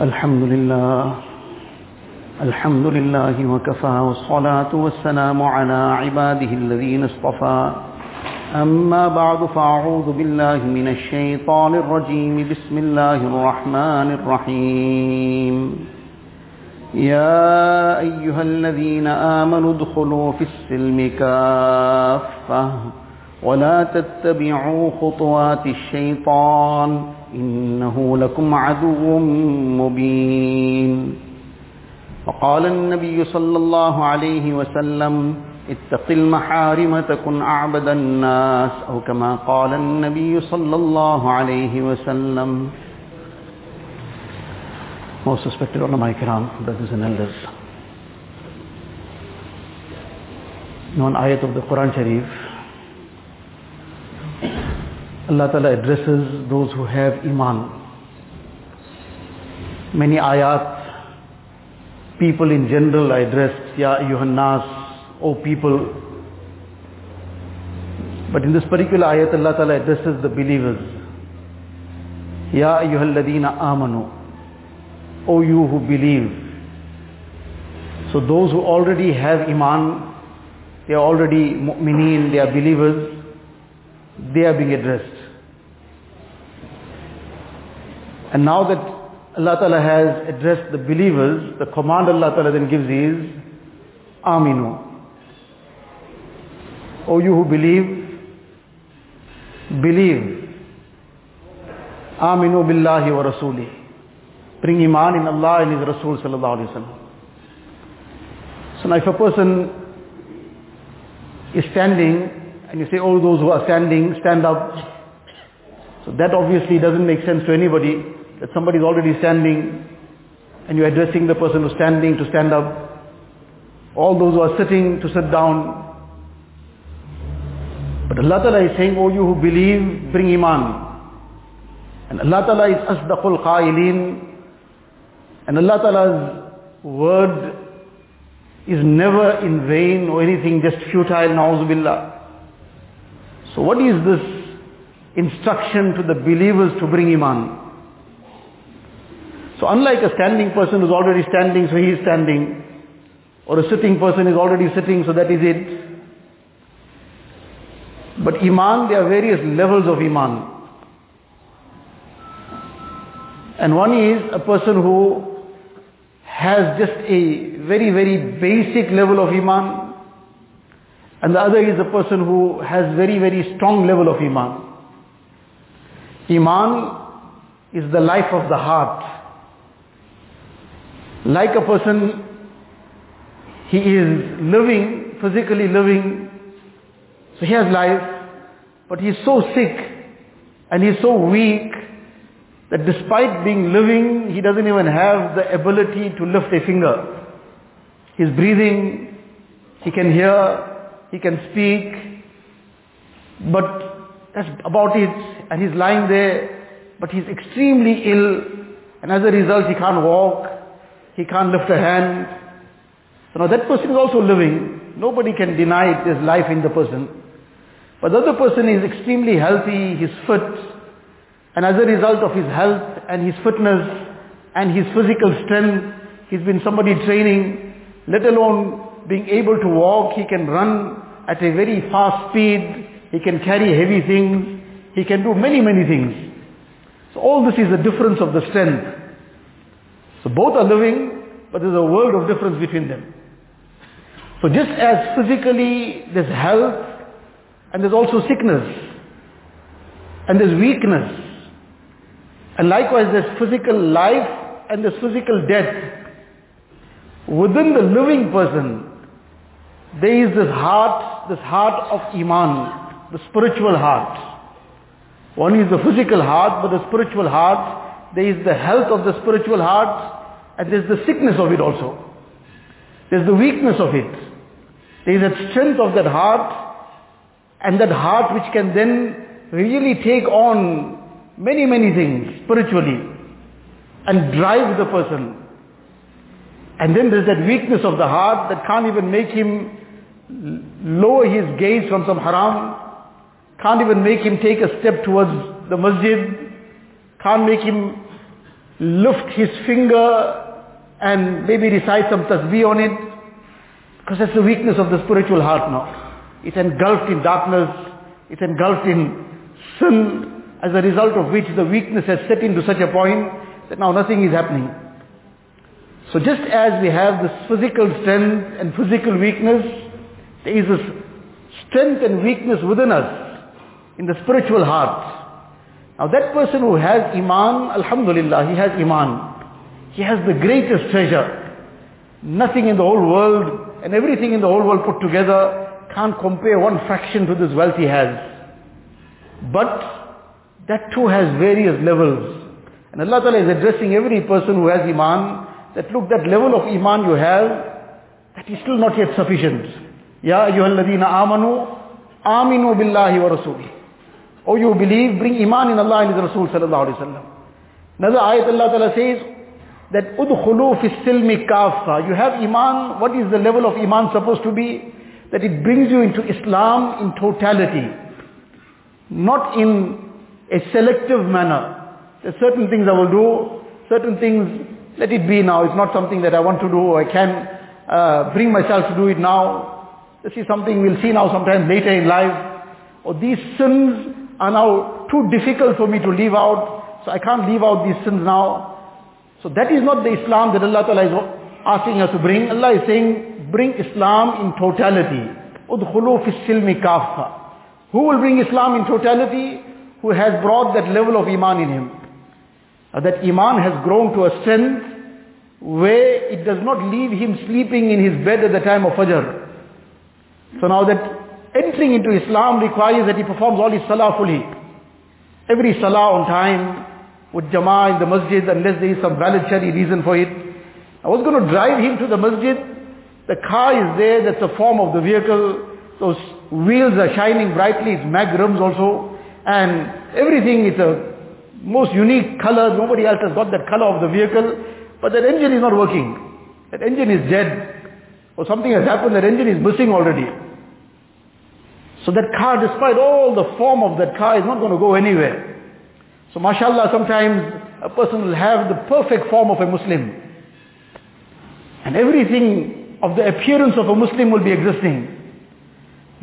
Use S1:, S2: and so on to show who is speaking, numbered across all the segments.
S1: الحمد لله. الحمد لله وكفى والصلاة والسلام على عباده الذين اصطفى. أما بعد فأعوذ بالله من الشيطان الرجيم. بسم الله الرحمن الرحيم. يا أيها الذين آمنوا ادخلوا في السلم كافة ولا تتبعوا خطوات الشيطان. إنه لكم عدو مبين وقال النبي صلى الله عليه وسلم اتق المحارم تكن أعبد الناس أو كما قال النبي صلى الله عليه وسلم Most respected ulama ikram, brothers and elders. One ayat of the Quran Sharif, Allah Ta'ala addresses those who have iman. Many ayat, people in general are addressed, Ya Yuhannas, O people. But in this particular ayat, Allah Ta'ala addresses the believers. Ya ayyuhal ladina amanu. O you who believe. So those who already have iman, they are already mu'mineen, they are believers, they are being addressed. And now that Allah Ta'ala has addressed the believers, the command Allah Ta'ala then gives is, Aminu. O you who believe, believe. Aminu billahi wa rasuli. Bring iman in Allah and His Rasul sallallahu alayhi wa So now if a person is standing and you say, all those who are standing, stand up. So that obviously doesn't make sense to anybody that somebody is already standing and you're addressing the person who's standing to stand up. All those who are sitting to sit down. But Allah Ta'ala is saying, oh you who believe, bring iman. And Allah Ta'ala is asdaqul qailin. And Allah Ta'ala's word is never in vain or anything just futile, na'uzubillah. So what is this instruction to the believers to bring iman? So unlike a standing person who's already standing, so he is standing, or a sitting person is already sitting, so that is it. But iman, there are various levels of iman. And one is a person who has just a very, very basic level of iman. And the other is a person who has very, very strong level of iman. Iman is the life of the heart. Like a person, he is living, physically living, so he has life, but he is so sick and he is so weak that despite being living, he doesn't even have the ability to lift a finger. He's breathing, he can hear, he can speak, but that's about it. And he's lying there, but he's extremely ill, and as a result he can't walk, he can't lift a hand. So now that person is also living. Nobody can deny it, there's life in the person. But the other person is extremely healthy, he's fit, and as a result of his health and his fitness and his physical strength, he's been somebody training, let alone being able to walk, he can run at a very fast speed, he can carry heavy things, he can do many, many things. So all this is the difference of the strength. So both are living, but there's a world of difference between them. So just as physically there's health, and there's also sickness, and there's weakness, and likewise there's physical life and there's physical death. Within the living person, there is this heart, this heart of Iman, the spiritual heart. One is the physical heart, but the spiritual heart, there is the health of the spiritual heart, and there's the sickness of it also. There's the weakness of it. There is that strength of that heart, and that heart which can then really take on many, many things spiritually and drive the person. And then there's that weakness of the heart that can't even make him lower his gaze from some haram, can't even make him take a step towards the masjid, can't make him lift his finger and maybe recite some tasbih on it. Because that's the weakness of the spiritual heart now. It's engulfed in darkness. It's engulfed in sin, as a result of which the weakness has set into such a point that now nothing is happening. So just as we have this physical strength and physical weakness, there is this strength and weakness within us in the spiritual heart. Now that person who has Iman, Alhamdulillah, he has Iman. He has the greatest treasure. Nothing in the whole world and everything in the whole world put together can't compare one fraction to this wealth he has. But that too has various levels. And Allah Ta'ala is addressing every person who has Iman that look, that level of Iman you have, that is still not yet sufficient. Ya ayyuhalladhina amanu, aminu billahi wa rasulih. Oh you believe, bring Iman in Allah and His Rasul sallallahu alayhi wa. Another ayat Allah Ta'ala says, that udkhulu fi silmi kafa. You have Iman, what is the level of Iman supposed to be? That it brings you into Islam in totality. Not in a selective manner. There's certain things I will do, certain things, let it be now. It's not something that I want to do, I can uh, bring myself to do it now. This is something we'll see now sometimes later in life. Or these sins are now too difficult for me to leave out, so I can't leave out these sins now. So that is not the Islam that Allah Ta'ala is asking us to bring. Allah is saying, bring Islam in totality. Udkhulu fi silmi kafa. Who will bring Islam in totality? Who has brought that level of Iman in him. Uh, that Iman has grown to a strength where it does not leave him sleeping in his bed at the time of Fajr. So now that entering into Islam requires that he performs all his salah fully. Every salah on time, with jama'ah in the masjid unless there is some valid shari reason for it. I was going to drive him to the masjid. The car is there, that's the form of the vehicle. Those wheels are shining brightly, it's mag rims also. And everything is a most unique color. Nobody else has got that color of the vehicle. But that engine is not working. That engine is dead. Or something has happened, that engine is missing already. So that car, despite all the form of that car, is not going to go anywhere. So mashallah, sometimes a person will have the perfect form of a Muslim. And everything of the appearance of a Muslim will be existing.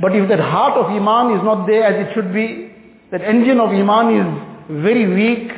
S1: But if that heart of Iman is not there as it should be, that engine of Iman is very weak,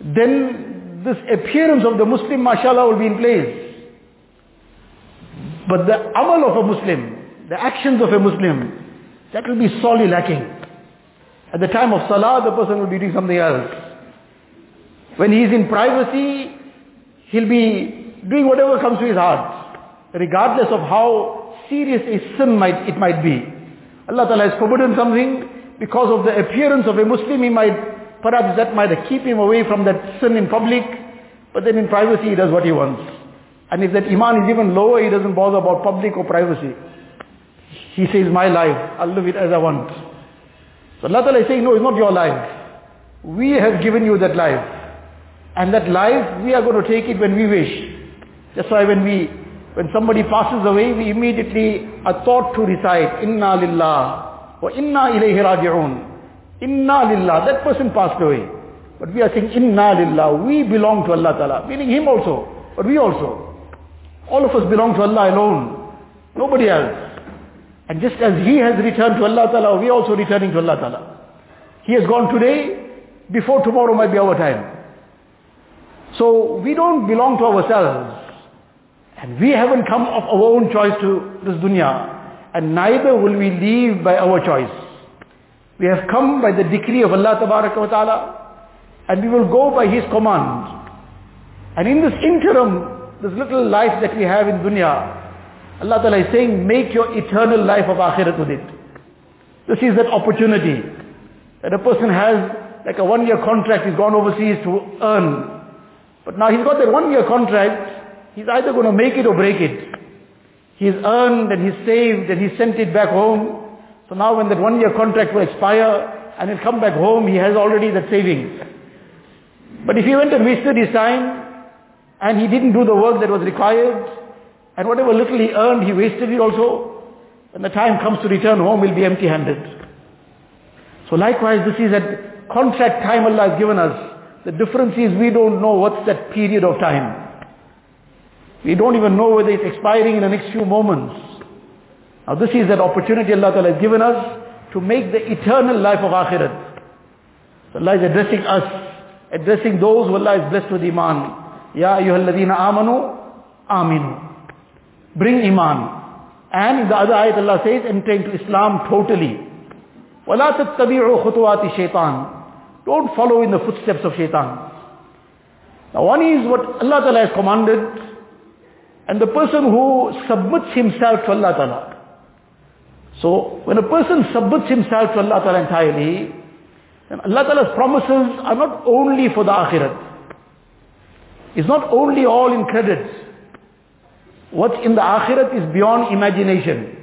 S1: then this appearance of the Muslim, mashallah, will be in place. But the amal of a Muslim, the actions of a Muslim, that will be sorely lacking. At the time of salah, the person will be doing something else. When he is in privacy, he'll be doing whatever comes to his heart, regardless of how serious a sin might, it might be. Allah Ta'ala has forbidden something because of the appearance of a Muslim, he might, perhaps that might keep him away from that sin in public, but then in privacy he does what he wants. And if that iman is even lower, he doesn't bother about public or privacy. He says, my life, I'll live it as I want. So Allah Ta'ala is saying, no, it's not your life. We have given you that life. And that life, we are going to take it when we wish. That's why when we, when somebody passes away, we immediately are taught to recite, Inna lillah, wa inna ilayhi raji'un. Inna lillah, that person passed away. But we are saying, Inna lillah, we belong to Allah Ta'ala. Meaning him also, but we also. All of us belong to Allah alone. Nobody else. And just as he has returned to Allah Ta'ala, we are also returning to Allah Ta'ala. He has gone today, before tomorrow might be our time. So we don't belong to ourselves. And we haven't come of our own choice to this dunya. And neither will we leave by our choice. We have come by the decree of Allah Ta'ala. And we will go by His command. And in this interim, this little life that we have in dunya, Allah Ta'ala is saying, make your eternal life of akhirat with it. This is that opportunity that a person has like a one year contract, he's gone overseas to earn. But now he's got that one year contract, he's either going to make it or break it. He's earned and he's saved and he's sent it back home. So now when that one year contract will expire and he'll come back home, he has already that savings. But if he went and wasted his time and he didn't do the work that was required, and whatever little he earned, he wasted it also. When the time comes to return home, he'll be empty-handed. So likewise, this is a contract time Allah has given us. The difference is we don't know what's that period of time. We don't even know whether it's expiring in the next few moments. Now this is that opportunity Allah has given us to make the eternal life of Akhirat. So Allah is addressing us, addressing those who Allah is blessed with Iman. Ya ayyuhalladhina amanu, aminu Bring Iman. And in the other ayat Allah says, enter into Islam totally. وَلَا تَتَّبِعُوا خُطُوَاتِ shaitan. Don't follow in the footsteps of shaitan. Now one is what Allah Ta'ala has commanded, and the person who submits himself to Allah Ta'ala. So when a person submits himself to Allah Ta'ala entirely, then Allah Ta'ala's promises are not only for the akhirat. It's not only all in credit. What's in the akhirat is beyond imagination.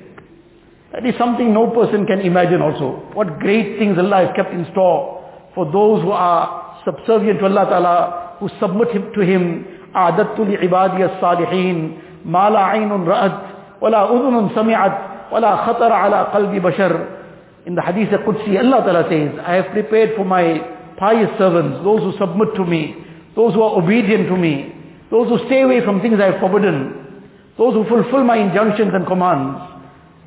S1: That is something no person can imagine also. What great things Allah has kept in store for those who are subservient to Allah Ta'ala, who submit to Him. أعددت لعبادي الصالحين ما لا عين رأت ولا أذن سمعت ولا خطر على قلب بشر In the Hadith Qudsi, Allah Ta'ala says, I have prepared for my pious servants, those who submit to me, those who are obedient to me, those who stay away from things I have forbidden, those who fulfill my injunctions and commands.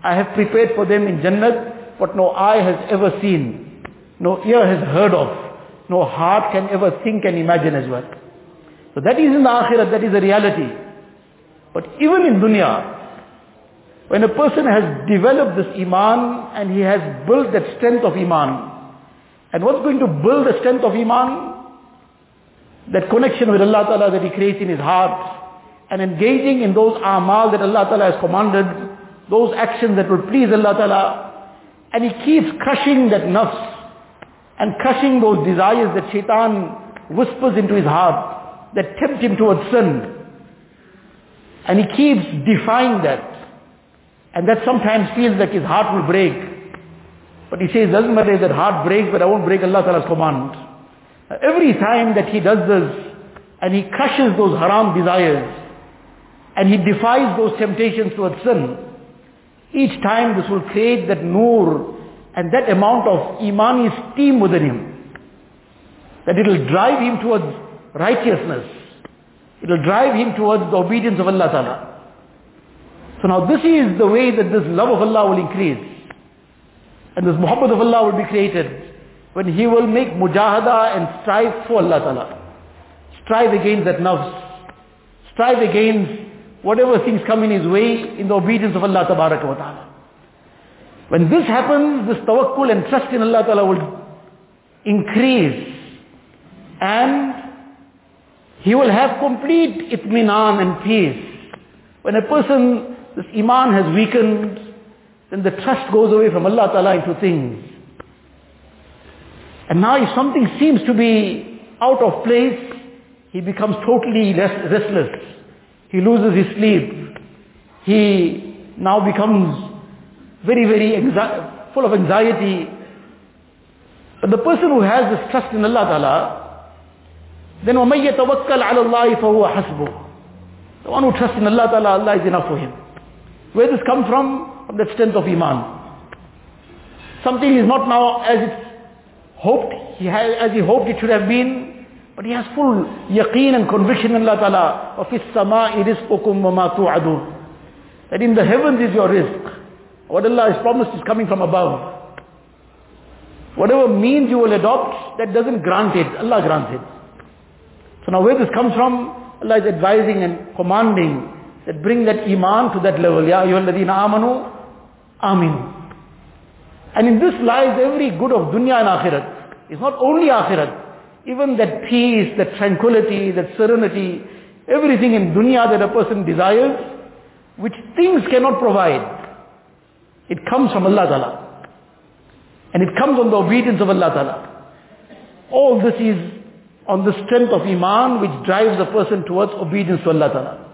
S1: I have prepared for them in Jannat what no eye has ever seen, no ear has heard of, no heart can ever think and imagine as well. So that is in the Akhirat, that is a reality. But even in dunya, when a person has developed this iman and he has built that strength of iman, and what's going to build the strength of iman? That connection with Allah Ta'ala that he creates in his heart, and engaging in those amal that Allah Ta'ala has commanded, those actions that will please Allah Ta'ala, and he keeps crushing that nafs, and crushing those desires that shaitan whispers into his heart, that tempt him towards sin. And he keeps defying that. And that sometimes feels like his heart will break. But he says, doesn't matter if that heart breaks, but I won't break Allah Ta'ala's command. Every time that he does this, and he crushes those haram desires, and he defies those temptations towards sin, each time this will create that nur and that amount of imani steam within him. That it will drive him towards righteousness. It will drive him towards the obedience of Allah Ta'ala. So now this is the way that this love of Allah will increase. And this muhabbah of Allah will be created when he will make mujahada and strive for Allah Ta'ala. Strive against that nafs. Strive against whatever things come in his way in the obedience of Allah Ta'ala. When this happens, this tawakkul and trust in Allah Ta'ala will increase. And he will have complete itminan and peace. When a person this iman has weakened, then the trust goes away from Allah Ta'ala into things. And now if something seems to be out of place, he becomes totally restless. He loses his sleep. He now becomes very, very anxi- full of anxiety. But the person who has this trust in Allah Ta'ala, then وَمَن يَتَوَكَّلْ عَلَى اللَّهِ فَهُوَ حَسْبُهُ The one who trusts in Allah Ta'ala, Allah is enough for him. Where does this come from? From the strength of Iman. Something is not now as it's hoped, he has, as he hoped it should have been, but he has full yaqeen and conviction in Allah Ta'ala. وَفِي السَّمَاءِ رِزْقُكُمْ وَمَا adu. That in the heavens is your rizq. What Allah has promised is coming from above. Whatever means you will adopt, that doesn't grant it. Allah grants it. So now where this comes from, Allah is advising and commanding that bring that iman to that level. Ya ayyuhalladhina amanu, amin. And in this lies every good of dunya and akhirat. It's not only akhirat. Even that peace, that tranquility, that serenity, everything in dunya that a person desires, which things cannot provide. It comes from Allah Ta'ala. And it comes on the obedience of Allah Ta'ala. All this is on the strength of Iman which drives a person towards obedience to Allah Ta'ala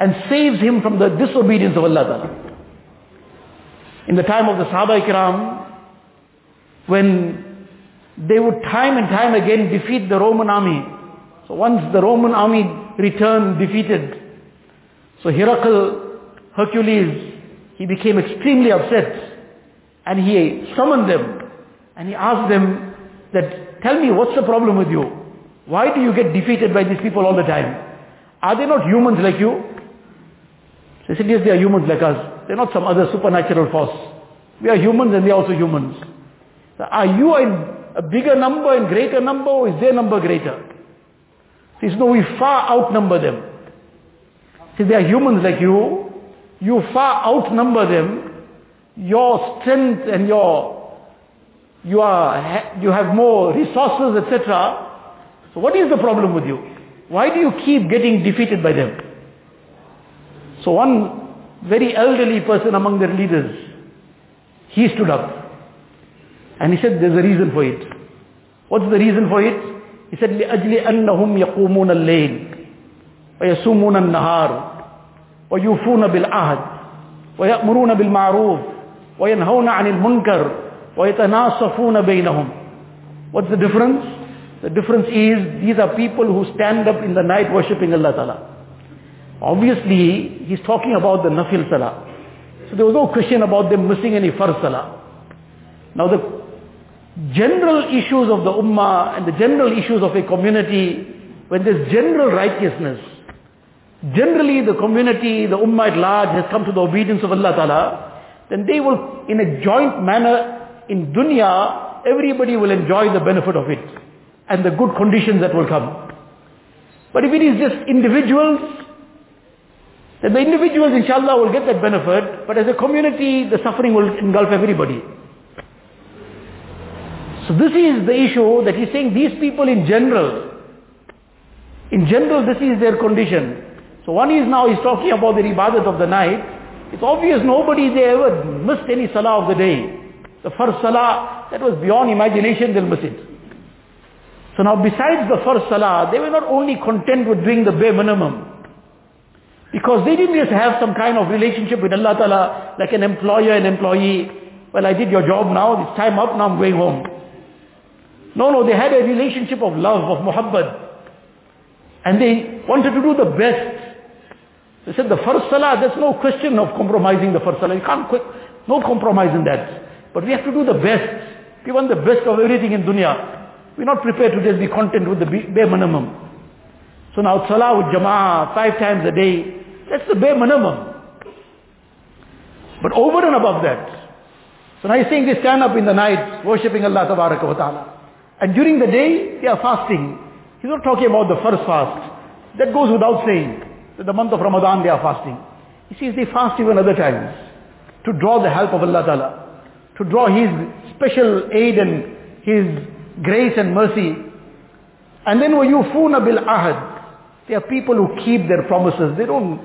S1: and saves him from the disobedience of Allah Ta'ala. In the time of the Sahaba Ikram, when they would time and time again defeat the Roman army. So once the Roman army returned defeated, so Herakl, Heraclius, he became extremely upset and he summoned them and he asked them that, tell me what's the problem with you? Why do you get defeated by these people all the time? Are they not humans like you? They said, yes, they are humans like us. They're not some other supernatural force. We are humans and they are also humans. So are you in a bigger number and greater number or is their number greater? He says, no, we far outnumber them. See, they are humans like you. You far outnumber them. Your strength and your, you are, you have more resources, etc. So what is the problem with you? Why do you keep getting defeated by them? So one very elderly person among their leaders, he stood up. And he said, there's a reason for it. What's the reason for it? He said, لِأَجْلِ أَنَّهُمْ يَقُومُونَ اللَّيْلِ وَيَسُومُونَ النَّهَارِ وَيُوفُونَ بِالْعَهْدِ وَيَأْمُرُونَ بِالْمَعْرُوفِ وَيَنْهَوْنَ عَنِ الْمُنْكَرِ وَيَتَنَاصَفُونَ بَيْنَهُمْ What's the difference? The difference is, these are people who stand up in the night worshipping Allah Ta'ala. Obviously, he's talking about the nafil salah. So there was no question about them missing any farz salah. Now the general issues of the ummah and the general issues of a community, when there's general righteousness, generally the community, the ummah at large has come to the obedience of Allah Ta'ala, then they will, in a joint manner, in dunya, everybody will enjoy the benefit of it and the good conditions that will come. But if it is just individuals, then the individuals inshallah will get that benefit, but as a community, the suffering will engulf everybody. So this is the issue that he's saying these people in general, in general this is their condition. So one is now he's talking about the ibadat of the night. It's obvious nobody there ever missed any salah of the day. The farz salah, that was beyond imagination, they'll miss it. So now besides the farz salah, they were not only content with doing the bare minimum. Because they didn't just have some kind of relationship with Allah Ta'ala, like an employer and employee. Well, I did your job now, it's time up, now I'm going home. No, no, they had a relationship of love, of muhabbah. And they wanted to do the best. They said the farz salah, there's no question of compromising the farz salah. You can't quit, no compromise in that. But we have to do the best. We want the best of everything in dunya. We're not prepared to just be content with the bare minimum. So now salah with jama'ah five times a day, that's the bare minimum. But over and above that, so now he's saying they stand up in the night worshipping Allah wa ta'ala. And during the day, they are fasting. He's not talking about the farz fast. That goes without saying. That the month of Ramadan, they are fasting. He says they fast even other times to draw the help of Allah Ta'ala, to draw His special aid and His grace and mercy. And then وَيُوفُونَ بِالْعَهَدِ They are people who keep their promises. They don't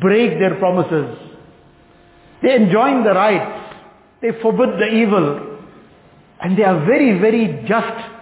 S1: break their promises. They enjoin the rights. They forbid the evil. And they are very, very just